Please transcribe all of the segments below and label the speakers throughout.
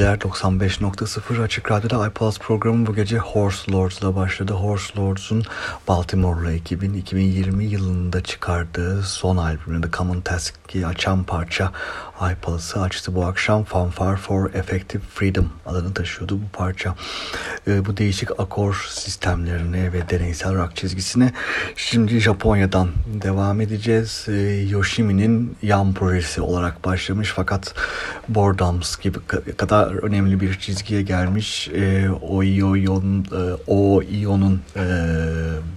Speaker 1: geceler 95.0 Açık Radyo'da iPlus programı bu gece Horse Lords'la başladı. Horse Lords'un Baltimore'lu ekibin 2020 yılında çıkardığı son albümü The Common Task'i açan parça iPlus'ı açtı bu akşam. Fanfare for Effective Freedom adını taşıyordu bu parça. E, bu değişik akor sistemlerine ve deneysel rock çizgisine şimdi Japonya'dan devam edeceğiz. E, Yoshimi'nin yan projesi olarak başlamış fakat Bordams gibi kadar önemli bir çizgiye gelmiş. E, Oio'nun e, Oio'nun e,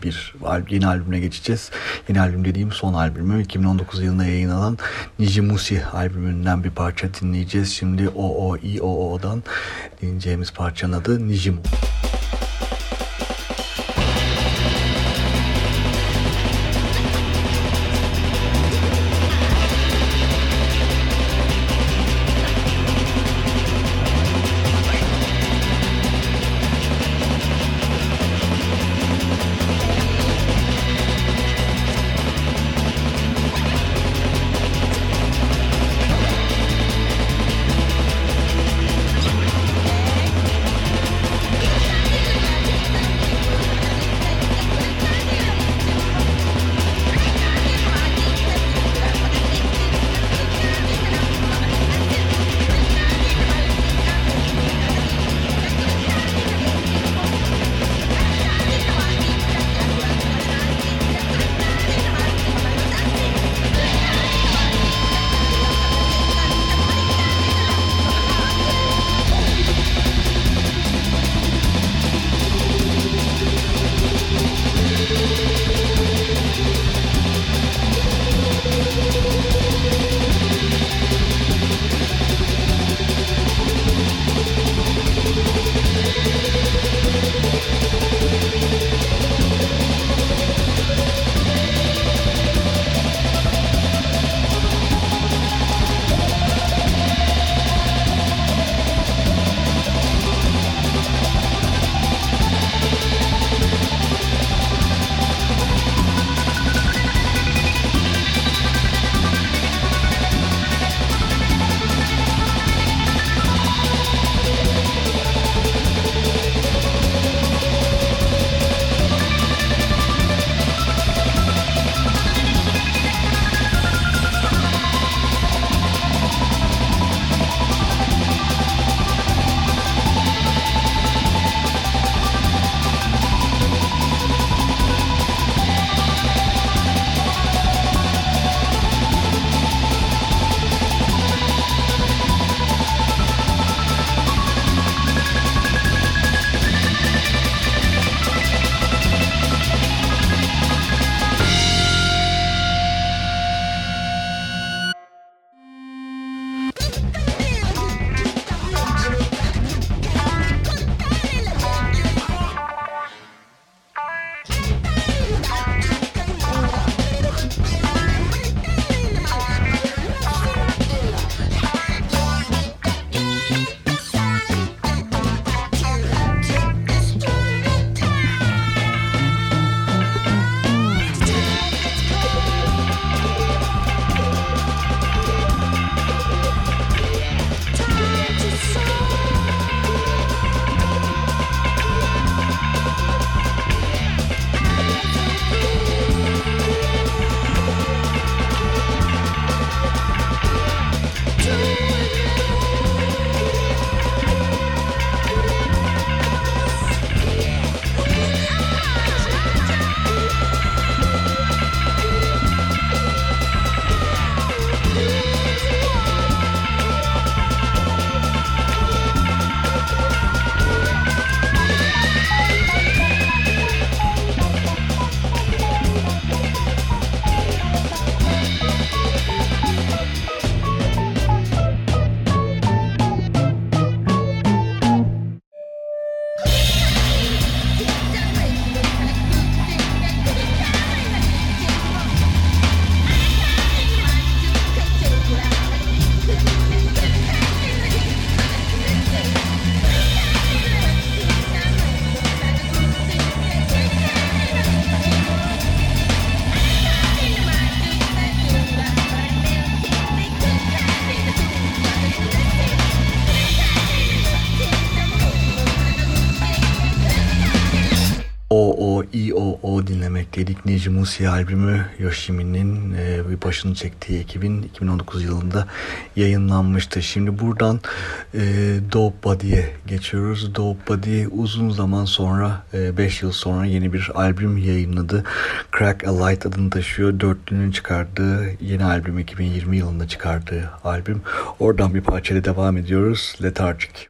Speaker 1: bir yeni albümüne geçeceğiz. Yeni albüm dediğim son albümü 2019 yılında yayınlanan Nijimusi albümünden bir parça dinleyeceğiz. Şimdi O O I O O'dan dinleyeceğimiz parçanın adı Nijimu. O Dinlemekteydik. Nijimusi albümü Yoshimi'nin e, başını çektiği 2000 2019 yılında yayınlanmıştı. Şimdi buradan e, Dope Body'ye geçiyoruz. Dope Body uzun zaman sonra 5 e, yıl sonra yeni bir albüm yayınladı. Crack a Light adını taşıyor. Dörtlünün çıkardığı yeni albüm 2020 yılında çıkardığı albüm. Oradan bir parçayla devam ediyoruz. Lethargic.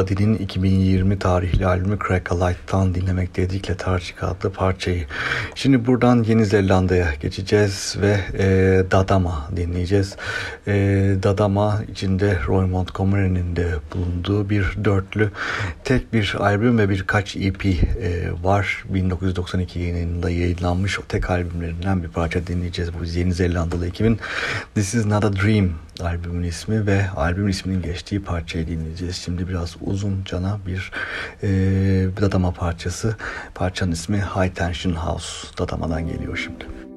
Speaker 1: Body'nin 2020 tarihli albümü Crack a Light'tan dinlemekteydik Lethargic adlı parçayı. Şimdi buradan Yeni Zelanda'ya geçeceğiz ve e, Dadama dinleyeceğiz. E, Dadama içinde Roy Montgomery'nin de bulunduğu bir dörtlü tek bir albüm ve birkaç EP e, var. 1992 yılında yayınlanmış o tek albümlerinden bir parça dinleyeceğiz. Bu Yeni Zelandalı ekibin This Is Not a Dream albümün ismi ve albüm isminin geçtiği parçayı dinleyeceğiz. Şimdi biraz uzun cana bir e, Dadama parçası. Parçanın ismi High Tension House. Dadama'dan geliyor şimdi.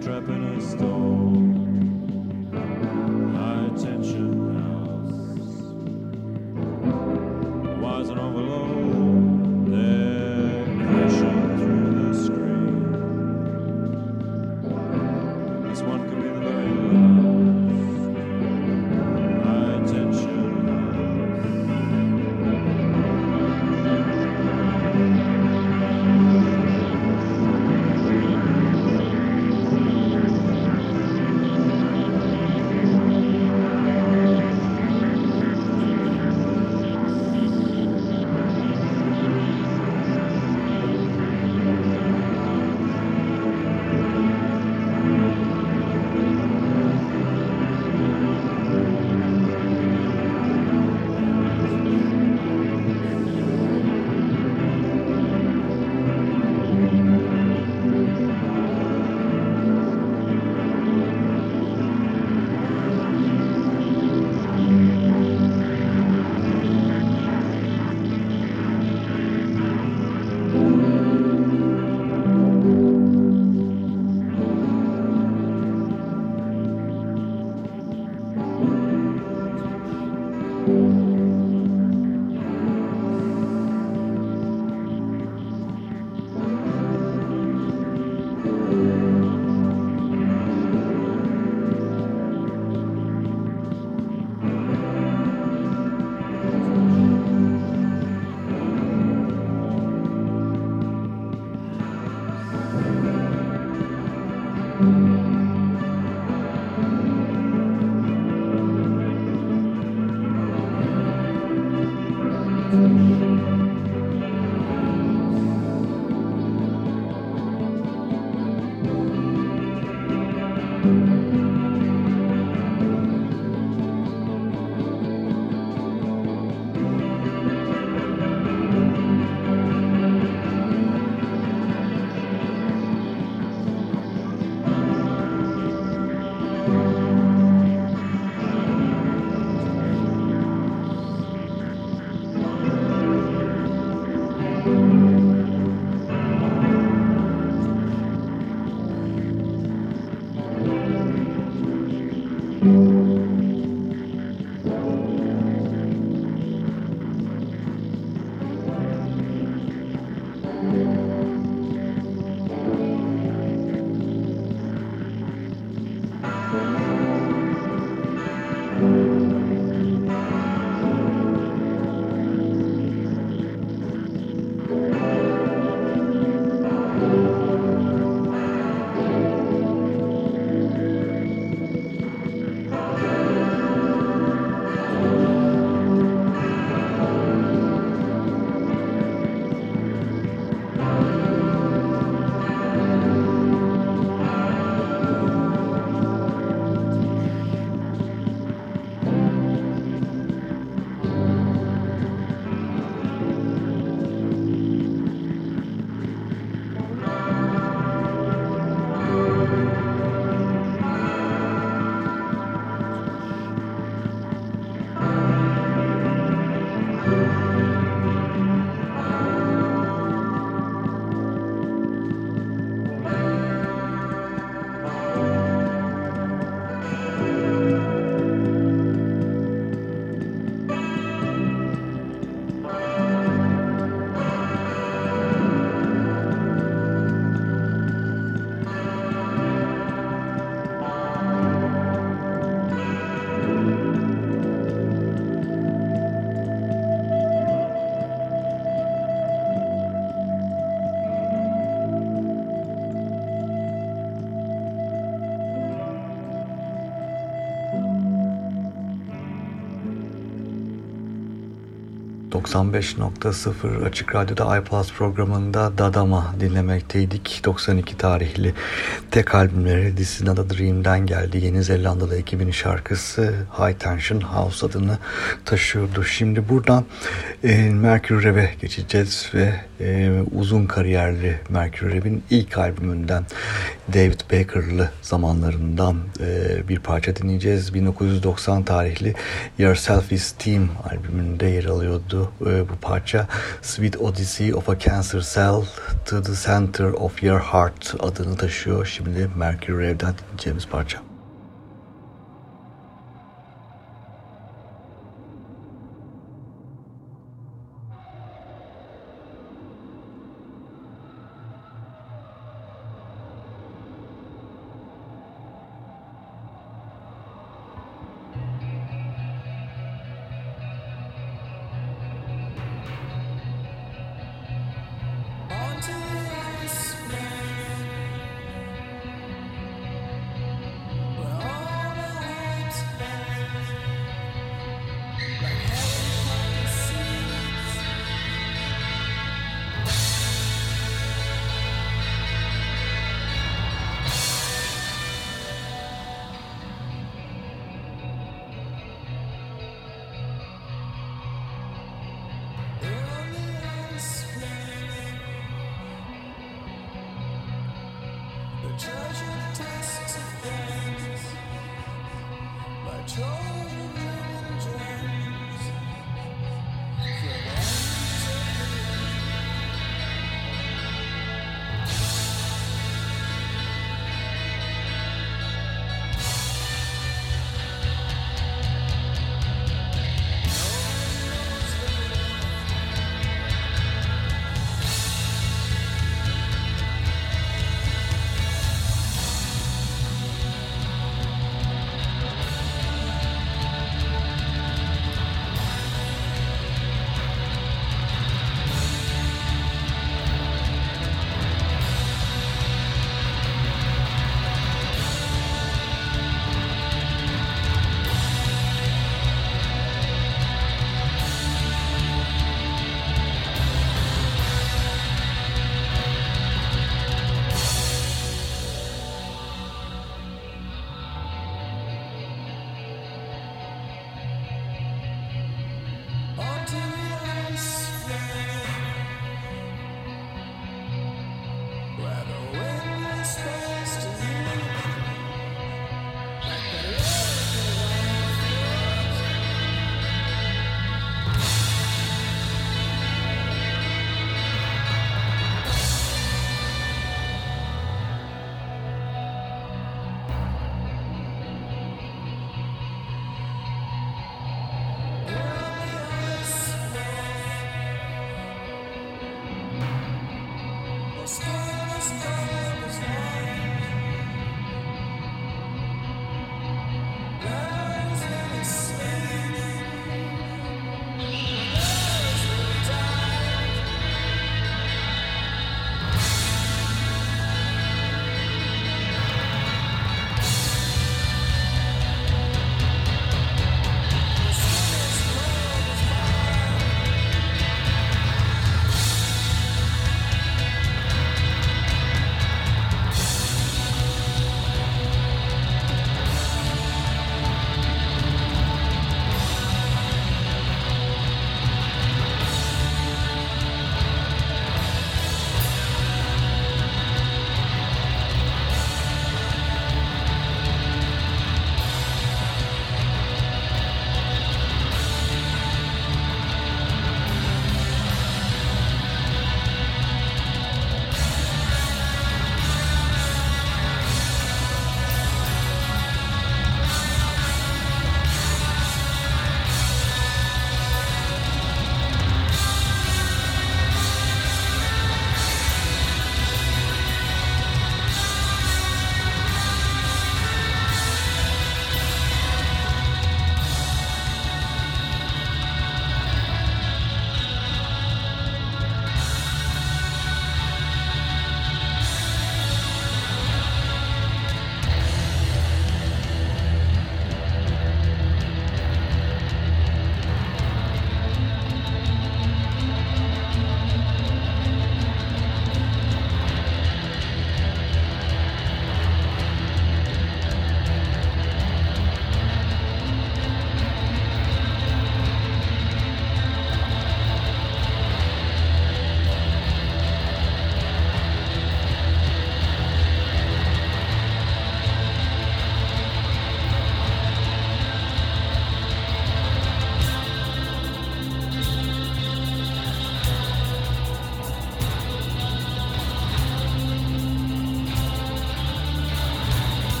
Speaker 2: trapped in a storm.
Speaker 1: 95.0 Açık Radyo'da iPlus programında Dadama dinlemekteydik. 92 tarihli tek albümleri This Is Not Dream'den geldi. Yeni Zelandalı ekibinin şarkısı High Tension House adını taşıyordu. Şimdi buradan e, Mercury Rev'e geçeceğiz ve e, uzun kariyerli Mercury Rev'in ilk albümünden David Baker'lı zamanlarından e, bir parça dinleyeceğiz. 1990 tarihli Your Self Esteem albümünde yer alıyordu e, bu parça. Sweet Odyssey of a Cancer Cell to the Center of Your Heart adını taşıyor. Şimdi Mercury Rev'den dinleyeceğimiz parça.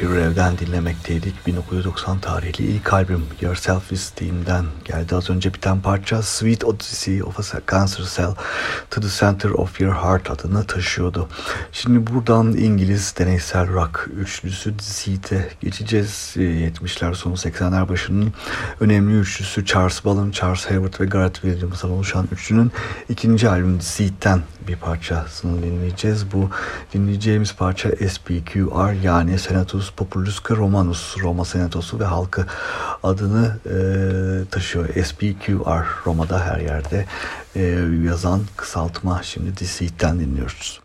Speaker 3: Rev'den dinlemekteydik. 1990 tarihli ilk albüm Your Self Esteem'den geldi. Az önce biten parça Sweet Odyssey of a Cancer Cell to the Center of Your Heart adını taşıyordu. Şimdi buradan İngiliz deneysel rock üçlüsü Deceit'e geçeceğiz. 70'ler sonu 80'ler başının önemli üçlüsü Charles Ballon, Charles Hayward ve Gareth Williams'dan oluşan üçlünün ikinci albüm Deceit'ten bir parçasını dinleyeceğiz. Bu dinleyeceğimiz parça SPQR yani Senatus Populusque Romanus, Roma Senatosu ve halkı adını e, taşıyor. SPQR Roma'da her yerde e, yazan kısaltma. Şimdi Deceit'ten dinliyoruz.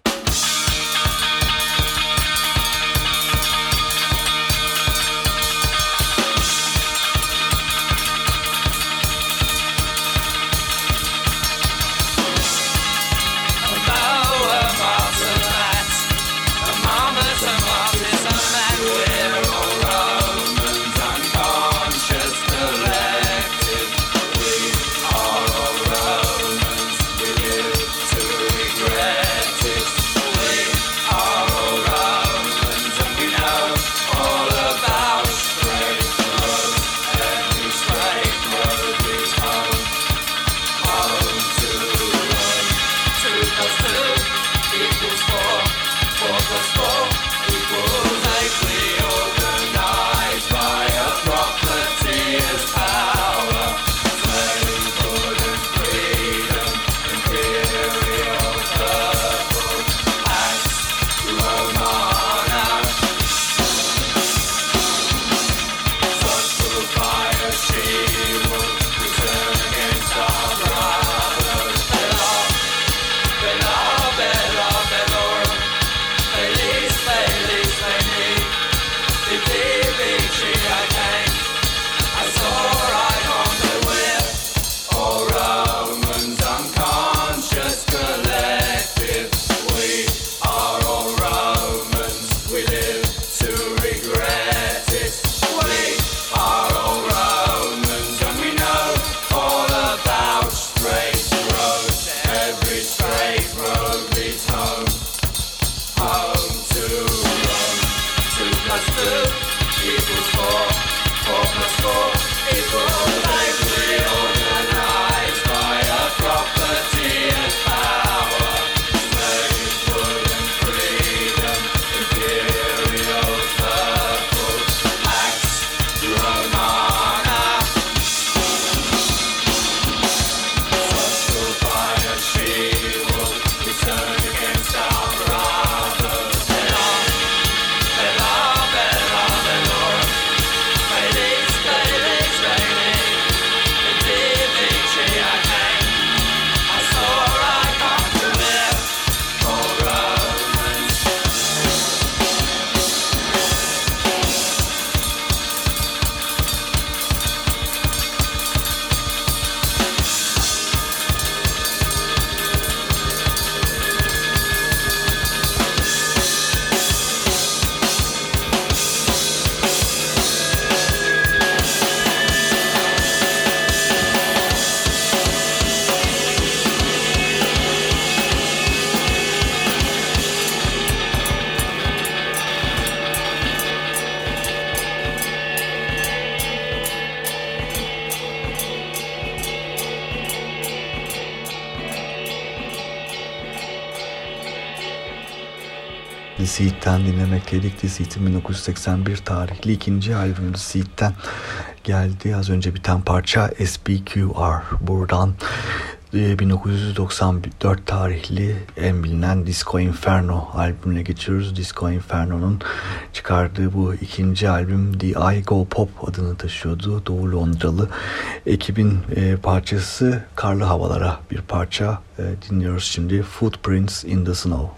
Speaker 3: Seed'den dinlemekteydik. Seed'in 1981 tarihli ikinci albümü Seed'den geldi. Az önce biten parça SBQR. Buradan 1994 e, tarihli en bilinen Disco Inferno albümüne geçiyoruz. Disco Inferno'nun çıkardığı bu ikinci albüm The I Go Pop adını taşıyordu. Doğu Londralı ekibin e, parçası Karlı Havalara bir parça e, dinliyoruz şimdi. Footprints in the Snow.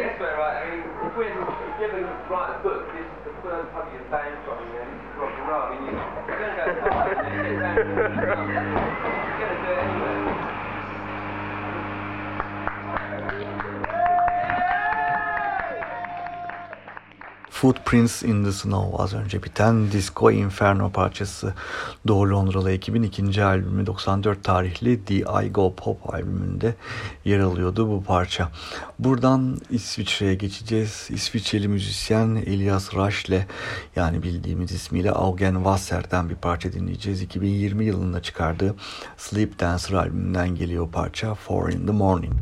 Speaker 4: It this way, right? I mean, if we if you ever write a book, this is the first pub you're banned from, you know, this is rock and roll. I mean, you, you're going to go to pub, and you get banned from the. You're going to do it anyway.
Speaker 1: Footprints in the Snow az önce biten Disco Inferno parçası Doğu Londralı ekibin ikinci albümü 94 tarihli The I Go Pop albümünde yer alıyordu bu parça. Buradan İsviçre'ye geçeceğiz. İsviçreli müzisyen Elias Rasch'le yani bildiğimiz ismiyle Augen Wasser'den bir parça dinleyeceğiz. 2020 yılında çıkardığı Sleep Dancer albümünden geliyor parça Four in the Morning.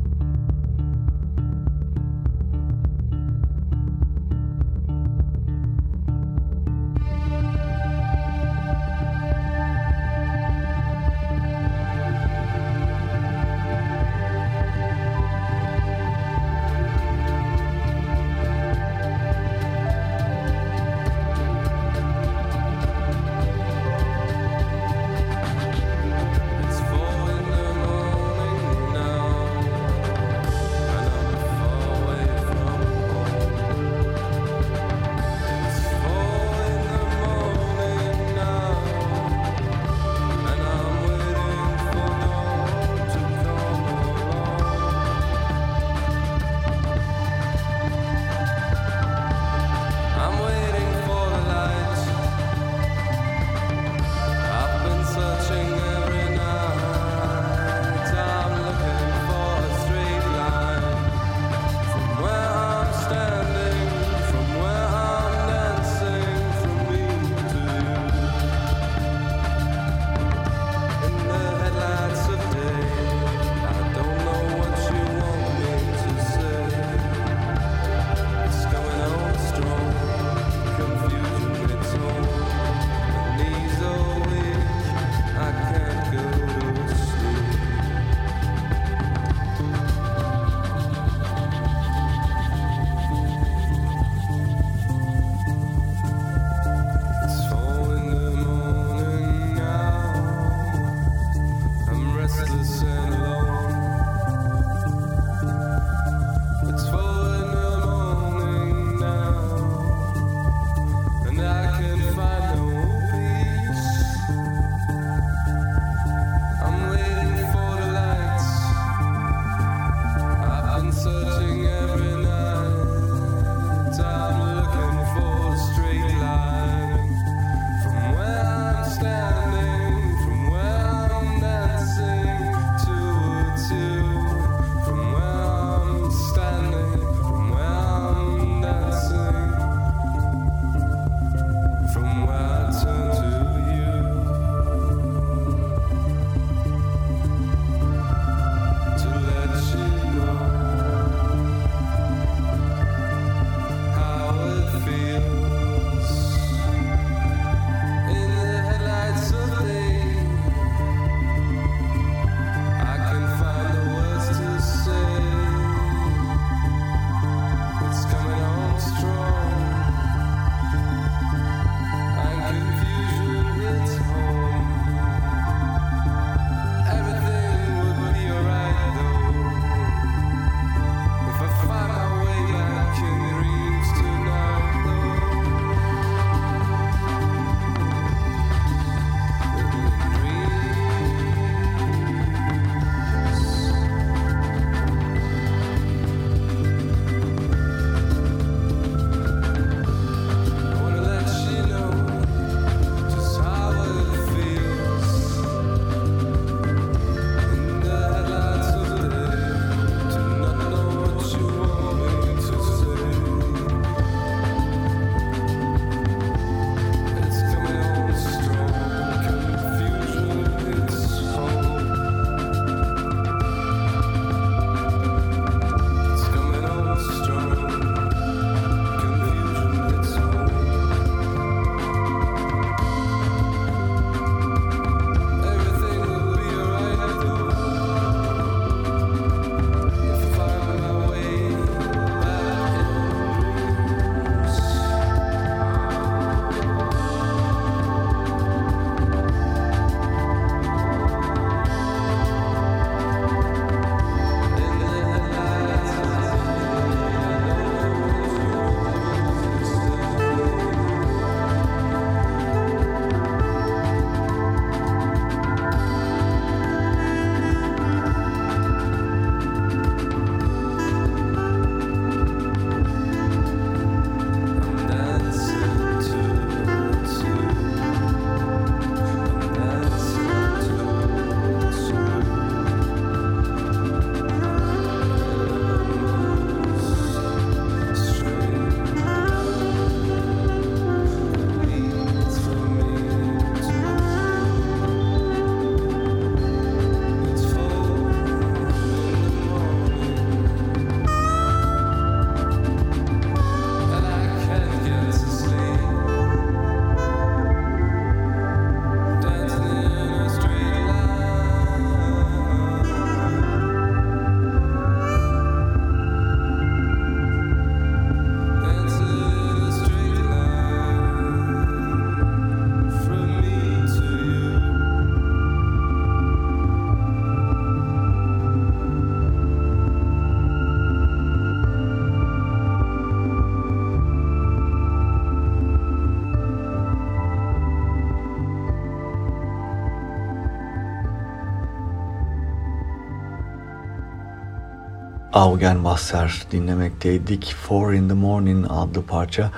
Speaker 1: Augen Wasser dinlemekteydik. Four in the Morning adlı parça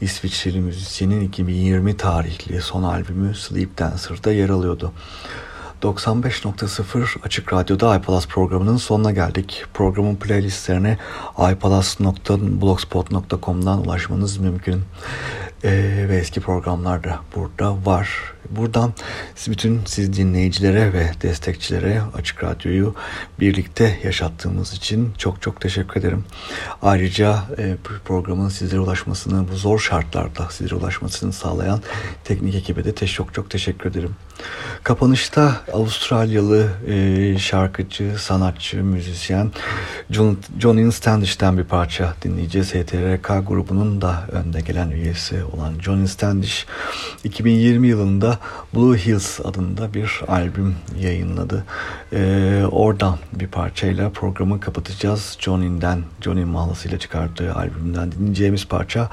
Speaker 1: İsviçreli müzisyenin 2020 tarihli son albümü Sleep Dancer'da yer alıyordu. 95.0 Açık Radyo'da iPalas programının sonuna geldik. Programın playlistlerine ipalas.blogspot.com'dan ulaşmanız mümkün. Ee, ve eski programlar da burada var. Buradan bütün siz dinleyicilere ve destekçilere Açık Radyo'yu birlikte yaşattığımız için çok çok teşekkür ederim. Ayrıca e, programın sizlere ulaşmasını bu zor şartlarda sizlere ulaşmasını sağlayan teknik ekibe de çok çok teşekkür ederim. Kapanışta Avustralyalı e, şarkıcı, sanatçı, müzisyen John, Johnny Standish'ten bir parça dinleyeceğiz. HTRK grubunun da önde gelen üyesi olan Johnny Standish 2020 yılında Blue Hills adında bir albüm yayınladı. E, oradan bir parçayla programı kapatacağız. Johnny'den, Johnny mahlasıyla çıkarttığı albümden dinleyeceğimiz parça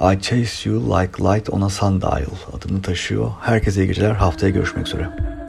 Speaker 1: I Chase You Like Light on a Sundial adını taşıyor. Herkese iyi geceler. Haftaya görüşmek üzere.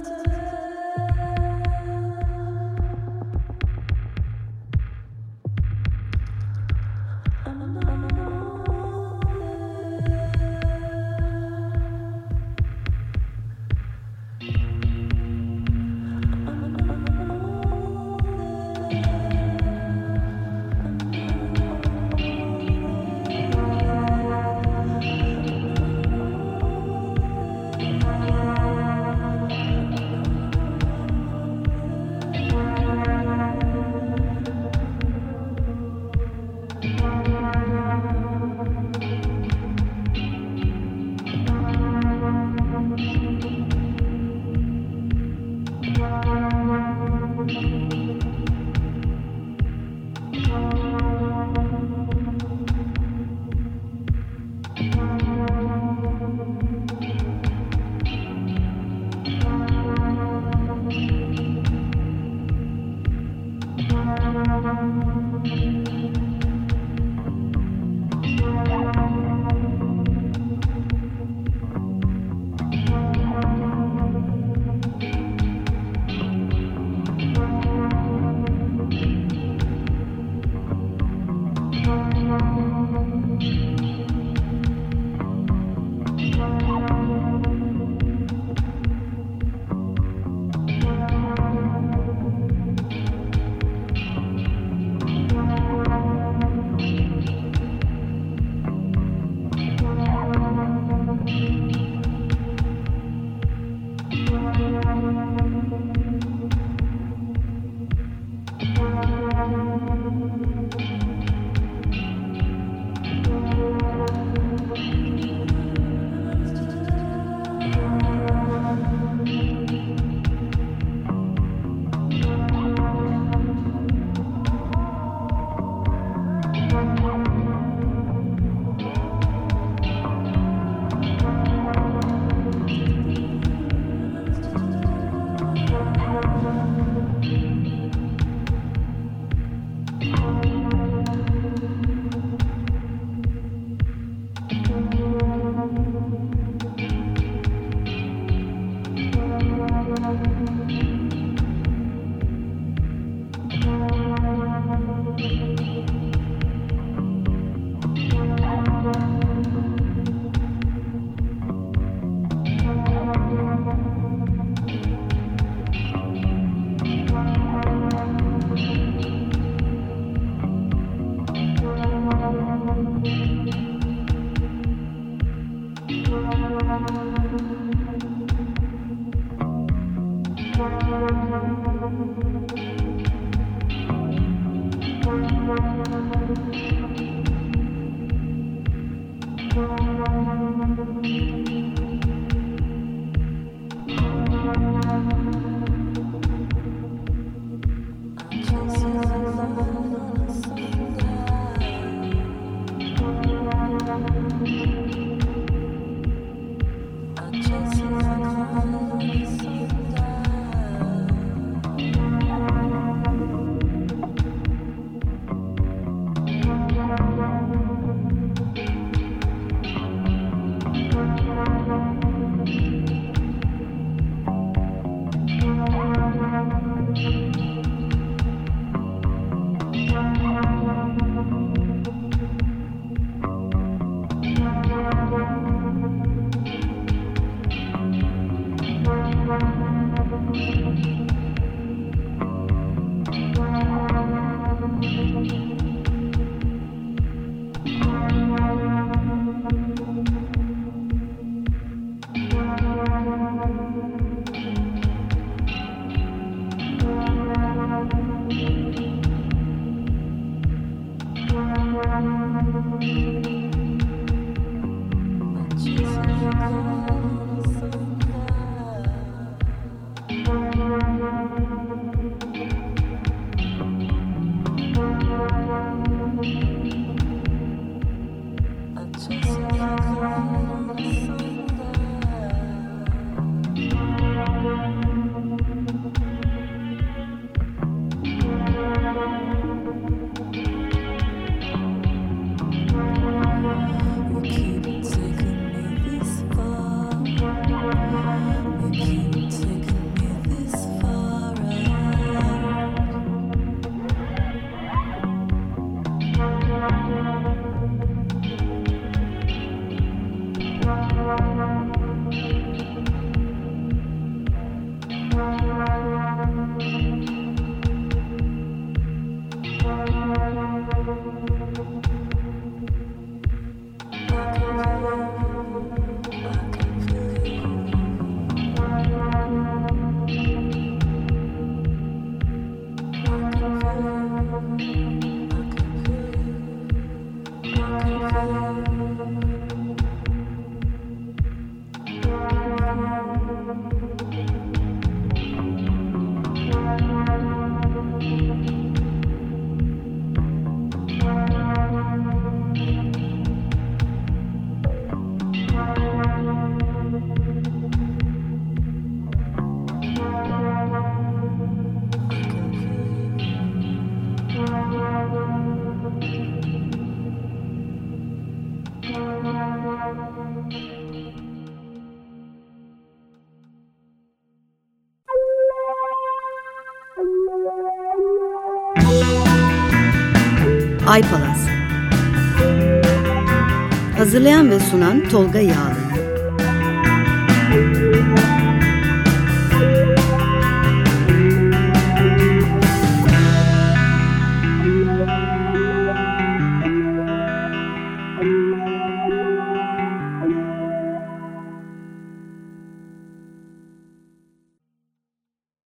Speaker 5: Sunan Tolga Yağlı